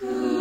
Good.